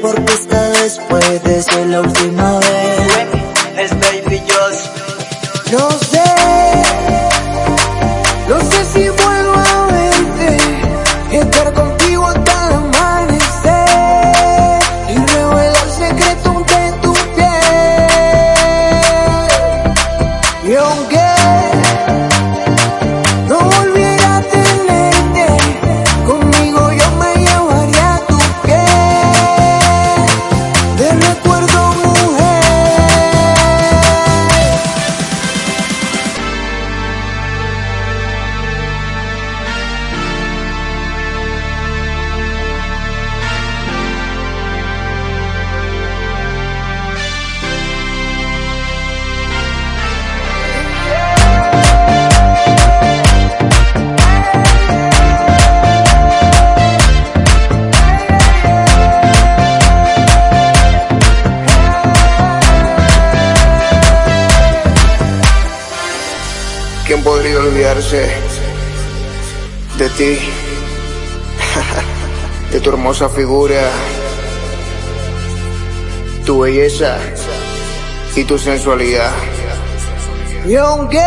porque esta vez puede ser la última vez. Es. No sé, no sé si vuelvo a verte, estar contigo hasta el amanecer y revelar secretos de tu piel. Y aunque ¿Quién podría olvidarse de ti? De tu hermosa figura, tu belleza y tu sensualidad. Y aunque